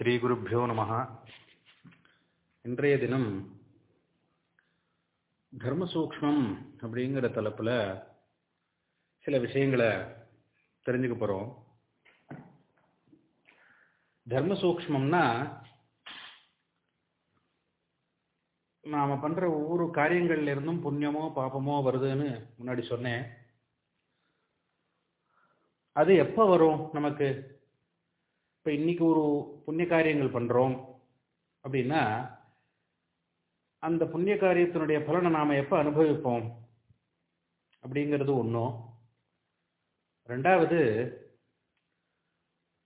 ஸ்ரீகுருப்போ நம. இன்றைய தினம் தர்ம சூக்ஷ்மம் அப்படிங்கிற தலைப்பில் சில விஷயங்களை தெரிஞ்சுக்க போகிறோம் தர்ம சூக்ஷ்மம்னா நாம் பண்ணுற ஒவ்வொரு காரியங்கள்லேருந்தும் புண்ணியமோ பாபமோ வருதுன்னு முன்னாடி சொன்னேன். அது எப்போ வரும் நமக்கு? இப்போ இன்னைக்கு ஒரு புண்ணிய காரியங்கள் பண்ணுறோம் அப்படின்னா அந்த புண்ணிய காரியத்தினுடைய பலனை நாம் எப்போ அனுபவிப்போம்? அப்படிங்கிறது ஒன்றும் ரெண்டாவது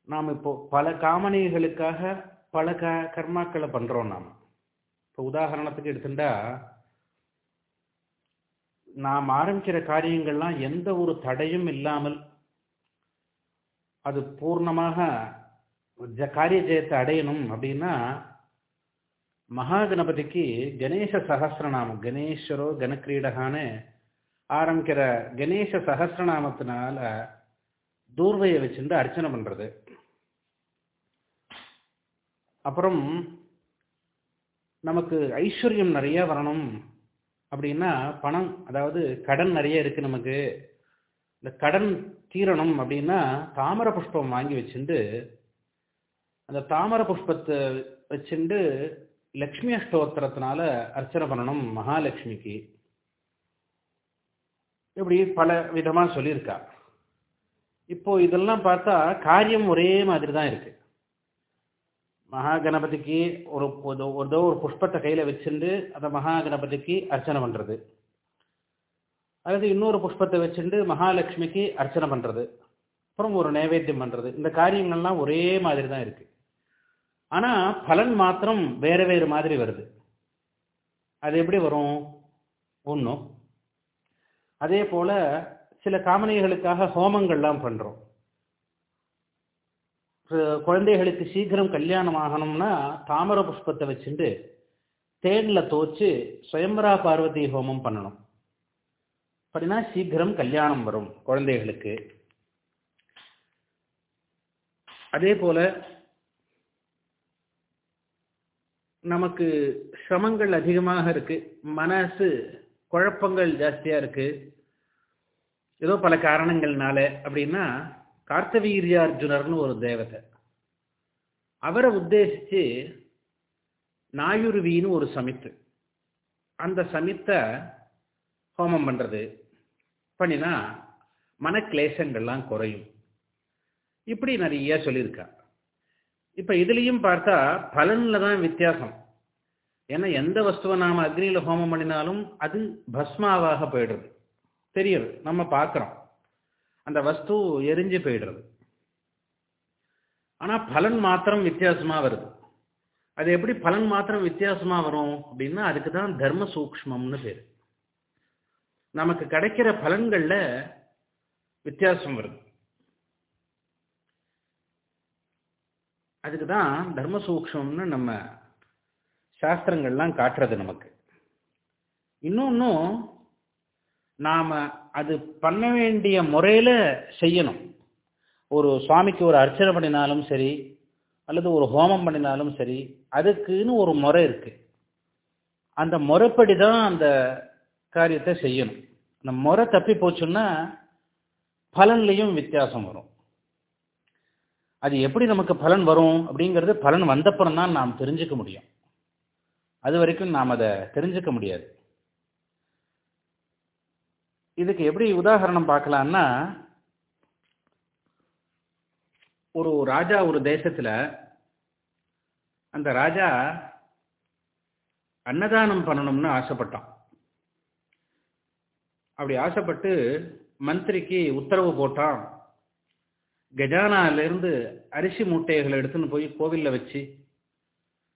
நாம் இப்போ பல காமனைகளுக்காக பல க கர்மாக்களை பண்ணுறோம் நாம். இப்போ உதாரணத்துக்கு எடுத்துட்டா நாம் ஆரம்பிக்கிற காரியங்கள்லாம் எந்த ஒரு தடையும் இல்லாமல் அது பூர்ணமாக காரிய ஜெயத்தை அடையணும் அப்படின்னா மகா கணபதிக்கு கணேச சகசிரநாமம் கணேஸ்வரோ கணக்கிரீடகான்னு ஆரம்பிக்கிற கணேச சகசிரநாமத்தினால தூர்வையை வச்சுட்டு அர்ச்சனை பண்றது. அப்புறம் நமக்கு ஐஸ்வர்யம் நிறைய வரணும் அப்படின்னா பணம் அதாவது கடன் நிறைய இருக்கு நமக்கு. இந்த கடன் தீரணும் அப்படின்னா தாமர புஷ்பம் வாங்கி வச்சுட்டு அந்த தாமர புஷ்பத்தை வச்சுண்டு லக்ஷ்மி அஷ்டோத்திரத்தினால அர்ச்சனை பண்ணணும் மகாலட்சுமிக்கு. இப்படி பல விதமாக சொல்லியிருக்கா. இப்போ இதெல்லாம் பார்த்தா காரியம் ஒரே மாதிரி தான் இருக்கு. மகா கணபதிக்கு ஒரு ஏதோ ஒரு புஷ்பத்தை கையில் வச்சுட்டு அந்த மகா கணபதிக்கு அர்ச்சனை பண்ணுறது அல்லது இன்னொரு புஷ்பத்தை வச்சுட்டு மகாலட்சுமிக்கு அர்ச்சனை பண்ணுறது அப்புறம் ஒரு நைவேத்தியம் பண்ணுறது இந்த காரியங்கள்லாம் ஒரே மாதிரி தான் இருக்குது ஆனால் பலன் மாத்திரம் வேற வேறு மாதிரி வருது. அது எப்படி வரும்? ஒன்றும் அதே போல சில காமனைகளுக்காக ஹோமங்கள்லாம் பண்ணுறோம் குழந்தைகளுக்கு சீக்கிரம் கல்யாணம் ஆகணும்னா தாமர புஷ்பத்தை வச்சுட்டு தேனில் தோச்சு சுயம்பரா பார்வதி ஹோமம் பண்ணணும். அப்படின்னா சீக்கிரம் கல்யாணம் வரும் குழந்தைகளுக்கு. அதே போல நமக்கு சிரமங்கள் அதிகமாக இருக்கு. மனசு குழப்பங்கள் ஜாஸ்தியா இருக்கு. ஏதோ பல காரணங்கள்னால அப்படின்னா கார்த்தவீரியார்ஜுனர்னு ஒரு தேவதை. அவரை உத்தேசிச்சு நாயுருவின்னு ஒரு சமித்து. அந்த சமித்தை ஹோமம் பண்றது. பண்ணினா மனக்லேசங்கள்லாம் குறையும். இப்படி நிறைய சொல்லியிருக்கா. இப்ப இதுலயும் பார்த்தா பலன்ல தான் வித்தியாசம். ஏன்னா எந்த வஸ்துவை நாம அக்னியில ஹோமம் பண்ணினாலும் அது பஸ்மாவாக போயிடுறது. தெரியுது. நம்ம பார்க்கிறோம். அந்த வஸ்து எரிஞ்சு போயிடுறது. ஆனா பலன் மாத்திரம் வித்தியாசமா வருது. அது எப்படி பலன் மாத்திரம் வித்தியாசமா வரும் அப்படின்னா அதுக்கு தான் தர்ம சூக்மம்னு பேர். நமக்கு கிடைக்கிற பலன்கள்ல வித்தியாசம் வருது. அதுக்கு தான் தர்ம சூக்ஷம்னு நம்ம சாஸ்திரங்கள்லாம் காட்டுறது நமக்கு. இன்னொன்னும் நாம் அது பண்ண வேண்டிய முறையில் செய்யணும். ஒரு சுவாமிக்கு ஒரு அர்ச்சனை பண்ணினாலும் சரி அல்லது ஒரு ஹோமம் பண்ணினாலும் சரி அதுக்குன்னு ஒரு முறை இருக்குது அந்த முறைப்படி தான் அந்த காரியத்தை செய்யணும். அந்த முறை தப்பி போச்சுன்னா பலன்லையும் வித்தியாசம் வரும். அது எப்படி நமக்கு பலன் வரும் அப்படிங்கிறது பலன் வந்தப்புறம் தான் நாம் தெரிஞ்சுக்க முடியும். அது வரைக்கும் நாம் அதை தெரிஞ்சுக்க முடியாது. இதுக்கு எப்படி உதாரணம் பார்க்கலான்னா ஒரு ராஜா ஒரு தேசத்தில் அந்த ராஜா அன்னதானம் பண்ணணும்னு ஆசைப்பட்டான். அப்படி ஆசைப்பட்டு மந்திரிக்கு உத்தரவு போட்டான். கஜானாலிருந்து அரிசி மூட்டைகளை எடுத்துன்னு போய் கோவிலில் வச்சு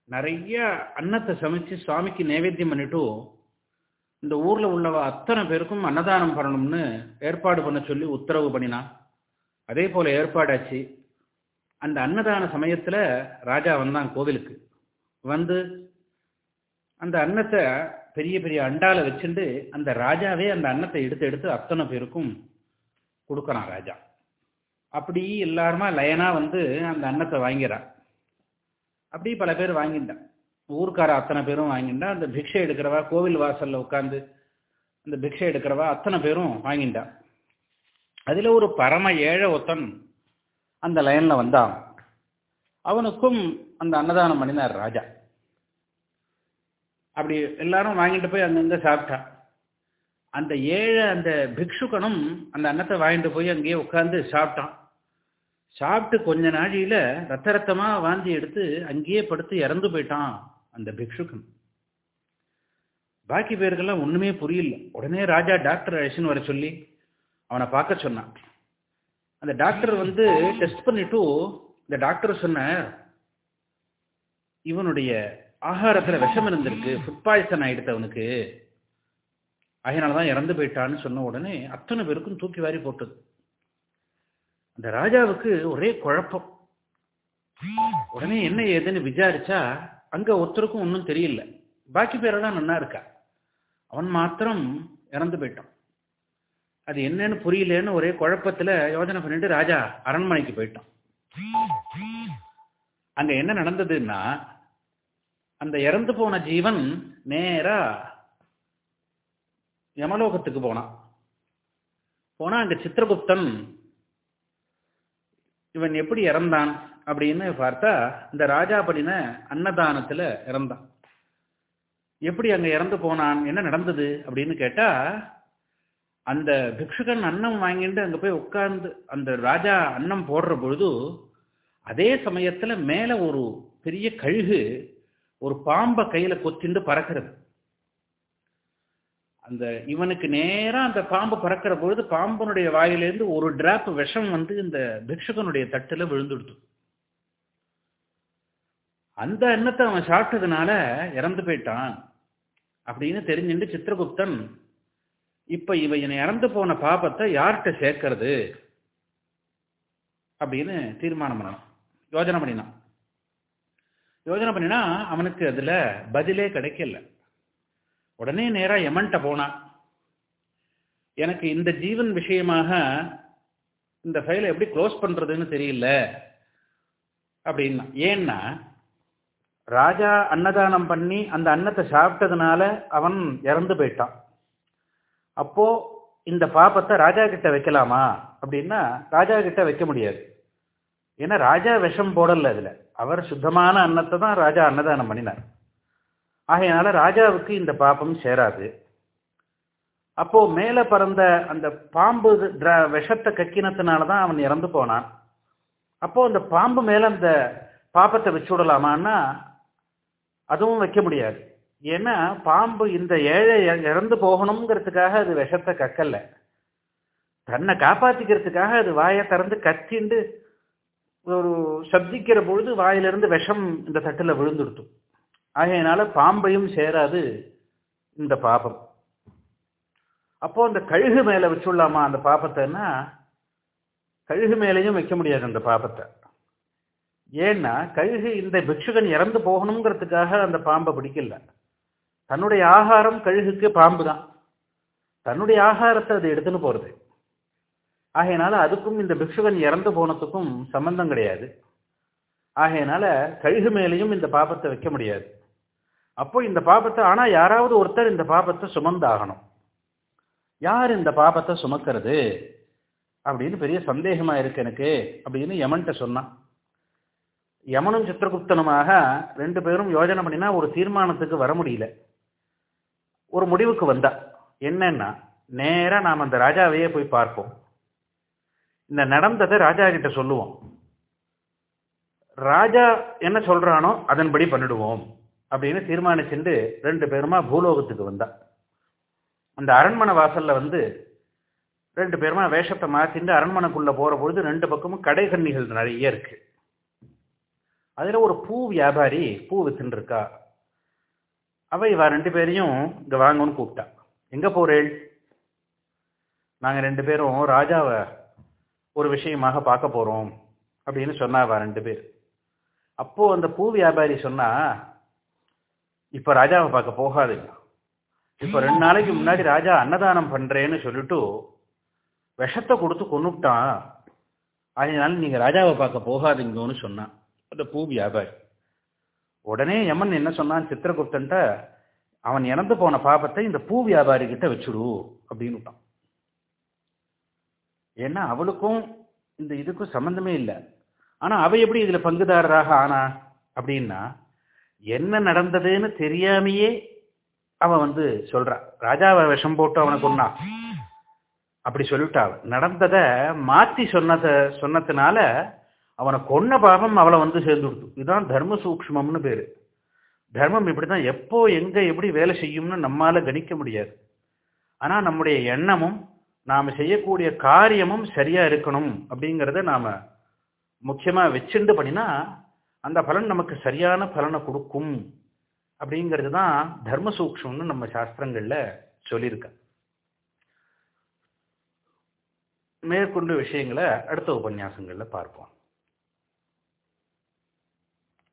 நிறைய அன்னத்தை சமைச்சு சுவாமிக்கு நைவேத்தியம் பண்ணிட்டு இந்த ஊர்ல உள்ளவ அத்தனை பேருக்கும் அன்னதானம் பண்ணணும்னு ஏற்பாடு பண்ண சொல்லி உத்தரவு பண்ணினான். அதே போல ஏற்பாடாச்சு. அந்த அன்னதான சமயத்துல ராஜா வந்தான் கோவிலுக்கு. வந்து அந்த அன்னத்தை பெரிய பெரிய அண்டால வச்சுட்டு அந்த ராஜாவே அந்த அன்னத்தை எடுத்து எடுத்து அத்தனை பேருக்கும் கொடுக்கறான் ராஜா. அப்படி எல்லாருமா லயனா வந்து அந்த அன்னத்தை வாங்கிறான் அப்படி பல பேர் வாங்கிட்டான் ஊர்க்கார அத்தனை பேரும் வாங்கிட்டான் அந்த பிக்ஷை எடுக்கிறவா கோவில் வாசல்ல உட்காந்து அந்த பிக்ஷை எடுக்கிறவா அத்தனை பேரும் வாங்கிட்டான் அதுல ஒரு பரம ஏழை ஒத்தன் அந்த லயன்ல வந்தான் அவனுக்கும் அந்த அன்னதானம் பண்ணினார் ராஜா. அப்படி எல்லாரும் வாங்கிட்டு போய் அங்கங்க சாப்பிட்டான் அந்த ஏழை அந்த பிக்ஷுக்கனும் அந்த அன்னத்தை வாங்கிட்டு போய் அங்கேயே உட்காந்து சாப்பிட்டான். சாப்பிட்டு கொஞ்ச நாழியில ரத்த ரத்தமா வாந்தி எடுத்து அங்கேயே படுத்து இறந்து போயிட்டான் அந்த பிக்ஷுக்கன். பாக்கி பேருக்கெல்லாம் ஒண்ணுமே புரியல. உடனே ராஜா டாக்டர் அழைச்சின்னு வர சொல்லி அவனை பார்க்க சொன்னான். அந்த டாக்டர் வந்து டெஸ்ட் பண்ணிட்டு இந்த டாக்டர் சொன்னார் இவனுடைய ஆகாரத்துல விஷம் இருந்திருக்கு ஃபுட் பாய்சன் ஆயிடுத்து அவனுக்கு. அதனாலதான் இறந்து போயிட்டான்னு சொன்ன உடனே அத்தனை பேருக்கும் தூக்கி வாரி போட்டது. அந்த ராஜாவுக்கு ஒரே குழப்பம். உடனே என்ன ஏதுன்னு விசாரிச்சா அங்க ஒருத்தருக்கும் ஒன்றும் தெரியல. பாக்கி பேரெல்லாம் நன்னா இருக்கா? அவன் மாத்திரம் இறந்து போயிட்டான். அது என்னன்னு புரியலன்னு ஒரே குழப்பத்துல யோசனை பண்ணிட்டு ராஜா அரண்மனைக்கு போயிட்டான். அங்க என்ன நடந்ததுன்னா அந்த இறந்து போன ஜீவன் நேரா யமலோகத்துக்கு போனான் போனா அங்க சித்திரகுப்தன் இவன் எப்படி இறந்தான் அப்படின்னு பார்த்தா இந்த ராஜா பண்ணின அன்னதானத்துல இறந்தான். எப்படி அங்க இறந்து போனான் என்ன நடந்தது அப்படின்னு கேட்டா அந்த பிக்ஷுகன் அன்னம் வாங்கிட்டு அங்க போய் உட்கார்ந்து அந்த ராஜா அன்னம் போடுற பொழுது அதே சமயத்துல மேல ஒரு பெரிய கழுகு ஒரு பாம்பை கையில கொத்திண்டு பறக்கிறது. அந்த இவனுக்கு நேரா அந்த பாம்பு பறக்கிற பொழுது பாம்பனுடைய வாயிலிருந்து ஒரு டிராப் விஷம் வந்து இந்த பிக்ஷுகனுடைய தட்டுல விழுந்துடுது. அந்த எண்ணத்தை அவன் சாப்பிட்டதுனால இறந்து போயிட்டான் அப்படின்னு தெரிஞ்சுட்டு சித்திரகுப்தன் இப்ப இவன் இறந்து போன பாபத்தை யார்கிட்ட சேர்க்கறது? அப்படின்னு தீர்மானம் பண்ணான். யோஜனை பண்ணினான். யோஜனை பண்ணினா அவனுக்கு அதுல பதிலே கிடைக்கல. உடனே நேராக எமன்ட்ட போனான் எனக்கு இந்த ஜீவன் விஷயமாக இந்த ஃபைலை எப்படி க்ளோஸ் பண்ணுறதுன்னு தெரியல. அப்படின்னா ஏன்னா ராஜா அன்னதானம் பண்ணி அந்த அன்னத்தை சாப்பிட்டதுனால அவன் இறந்து போயிட்டான். அப்போ இந்த பாப்பத்தை ராஜா கிட்ட வைக்கலாமா? அப்படின்னா ராஜா கிட்ட வைக்க முடியாது. ஏன்னா ராஜா விஷம் போடல அதில். அவர் சுத்தமான அன்னத்தை தான் ராஜா அன்னதானம் பண்ணினார். ஆகையினால ராஜாவுக்கு இந்த பாப்பம் சேராது. அப்போ மேலே பறந்த அந்த பாம்பு விஷத்தை கக்கினத்தினால தான் அவன் இறந்து போனான். அப்போ அந்த பாம்பு மேலே அந்த பாப்பத்தை வச்சு விடலாமான்னா அதுவும் வைக்க முடியாது. ஏன்னா பாம்பு இந்த ஏழை இறந்து போகணுங்கிறதுக்காக அது விஷத்தை கக்கல. தன்னை காப்பாத்திக்கிறதுக்காக அது வாயை திறந்து கத்திண்டு ஒரு சப்திக்கிற பொழுது வாயிலிருந்து விஷம் இந்த தட்டில் விழுந்துடுத்தும் ஆகையினால பாம்பையும் சேராது இந்த பாபம். அப்போ அந்த கழுகு மேல வச்சுடலாமா அந்த பாப்பத்தைன்னா கழுகு மேலேயும் வைக்க முடியாது அந்த பாப்பத்தை ஏன்னா கழுகு இந்த பிக்ஷுகன் இறந்து போகணுங்கிறதுக்காக அந்த பாம்பை பிடிக்கல. தன்னுடைய ஆகாரம் கழுகுக்கு பாம்பு தான் தன்னுடைய ஆகாரத்தை அது எடுத்துன்னு போறது. ஆகையினால அதுக்கும் இந்த பிக்ஷுகன் இறந்து போனதுக்கும் சம்பந்தம் கிடையாது. ஆகையினால கழுகு மேலேயும் இந்த பாபத்தை வைக்க முடியாது. அப்போ இந்த பாபத்தை ஆனா யாராவது ஒருத்தர் இந்த பாபத்தை சுமந்தாகணும். யார் இந்த பாபத்தை சுமக்கிறது? அப்படின்னு பெரிய சந்தேகமா இருக்கு எனக்கு அப்படின்னு யமன்ட்ட சொன்னான். யமனும் சித்திரகுப்தனுமாக ரெண்டு பேரும் யோஜனை பண்ணினா ஒரு தீர்மானத்துக்கு வர முடியல. ஒரு முடிவுக்கு வந்தா. என்னன்னா நேராக நாம் அந்த ராஜாவையே போய் பார்ப்போம். இந்த நடந்ததை ராஜா கிட்ட சொல்லுவோம். ராஜா என்ன சொல்றானோ அதன்படி பண்ணிடுவோம். அப்படின்னு தீர்மானிச்சுட்டு ரெண்டு பேருமா பூலோகத்துக்கு வந்தா. அந்த அரண்மனை வாசல்ல வந்து ரெண்டு பேருமா வேஷத்தை மாத்திட்டு அரண்மனைக்குள்ள போற பொழுது ரெண்டு பக்கமும் கடை கண்ணிகள் நிறைய இருக்கு. அதுல ஒரு பூ வியாபாரி பூ வித்துன்னு இருக்கா அவ இவ ரெண்டு பேரையும் இங்க வாங்கன்னு கூப்பிட்டா. எங்க போறேள்? நாங்க ரெண்டு பேரும் ராஜாவை ஒரு விஷயமாக பார்க்க போறோம். அப்படின்னு சொன்னா ரெண்டு பேர். அப்போ அந்த பூ வியாபாரி சொன்னா இப்ப ராஜாவை பார்க்க போகாதீங்க இப்ப ரெண்டு நாளைக்கு முன்னாடி ராஜா அன்னதானம் பண்றேன்னு சொல்லிட்டு விஷத்தை கொடுத்து கொன்னுட்டான் அதனால நீங்க ராஜாவை பார்க்க போகாதீங்கன்னு சொன்னான் அந்த பூ வியாபாரி. உடனே யமன் என்ன சொன்னான்? சித்திரகுப்தன்ட்ட அவன் இறந்து போன பாபத்தை இந்த பூ வியாபாரி கிட்ட வச்சுடு அப்படின்னு விட்டான் ஏன்னா அவளுக்கும் இந்த இதுக்கும் சம்பந்தமே இல்லை. ஆனா அவ எப்படி இதுல பங்குதாரராக ஆனா? அப்படின்னா என்ன நடந்ததுன்னு தெரியாமையே அவன் வந்து சொல்றான் ராஜாவை விஷம் போட்டு அவனை கொன்னான் அப்படி சொல்லிட்டாள் நடந்தத நடந்ததை மாத்தி சொன்னத சொன்னதுனால அவனை கொன்ன பாவம் அவளை வந்து சேர்ந்து கொடுத்து இதுதான் தர்ம சூக்ஷ்மம்னு பேரு. தர்மம் இப்படிதான் எப்போ எங்க எப்படி வேலை செய்யும்னு நம்மால கணிக்க முடியாது. ஆனா நம்முடைய எண்ணமும் நாம செய்யக்கூடிய காரியமும் சரியா இருக்கணும் அப்படிங்கிறத நாம முக்கியமா வச்சுண்டு பண்ணினா அந்த பலன் நமக்கு சரியான பலனை கொடுக்கும் அப்படிங்கிறது தான் தர்ம சூக்ஷம்னு நம்ம சாஸ்திரங்கள்ல சொல்லியிருக்க. மேற்கொண்டு விஷயங்களை அடுத்த உபன்யாசங்கள்ல பார்ப்போம்.